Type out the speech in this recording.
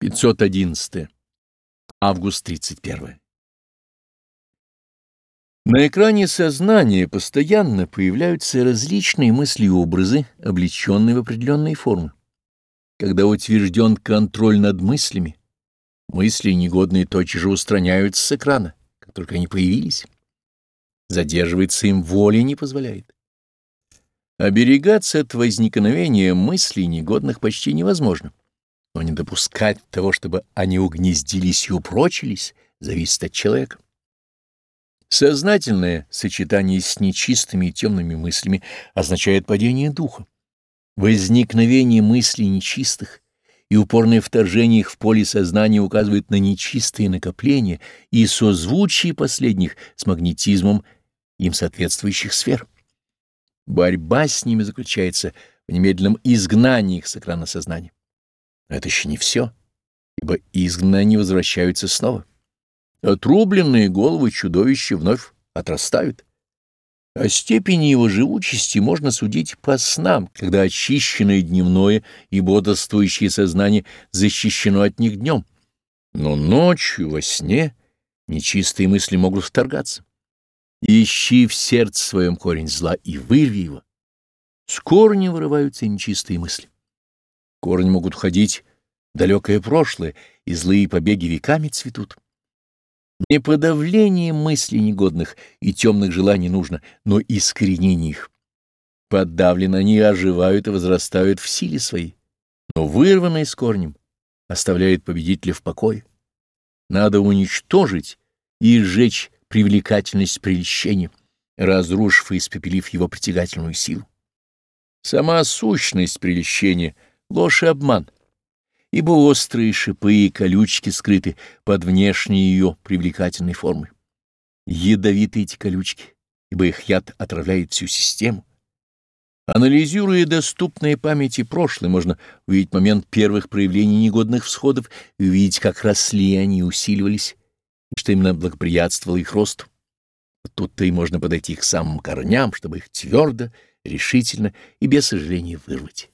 511. Август 31. На экране сознания постоянно появляются различные мысли и образы, облеченные в определенные формы. Когда утвержден контроль над мыслями, мысли негодные тотчас же устраняются с экрана, как только они появились. Задерживается им воля не позволяет. Оберегаться от возникновения мыслей негодных почти невозможно но не допускать того, чтобы они угнездились и упрочились, зависит от человека. Сознательное сочетание с нечистыми и темными мыслями означает падение духа. Возникновение мыслей нечистых и упорное вторжение их в поле сознания указывает на нечистые накопления и созвучие последних с магнетизмом им соответствующих сфер. Борьба с ними заключается в немедленном изгнании их с экрана сознания. Но это еще не все, ибо изгнанные не возвращаются снова. Отрубленные головы чудовища вновь отрастают. О степени его живучести можно судить по снам, когда очищенное дневное и бодрствующее сознание защищено от них днем. Но ночью, во сне, нечистые мысли могут вторгаться. Ищи в сердце своем корень зла и вырви его. С корня вырываются нечистые мысли. Корни могут ходить далекое прошлое, и злые побеги веками цветут. Не подавление мыслей негодных и темных желаний нужно, но искоренение их. Подавленно они оживают и возрастают в силе своей, но вырванные с корнем оставляет победителя в покое. Надо уничтожить и сжечь привлекательность прельщения, разрушив и испепелив его притягательную силу. Сама сущность прельщения — ложь и обман, ибо острые шипы и колючки скрыты под внешней ее привлекательной формой. Ядовиты эти колючки, ибо их яд отравляет всю систему. Анализируя доступные памяти прошлое, можно увидеть момент первых проявлений негодных всходов и увидеть, как росли они усиливались, что именно благоприятствовало их росту. Тут-то и можно подойти к самым корням, чтобы их твердо, решительно и без сожаления вырвать.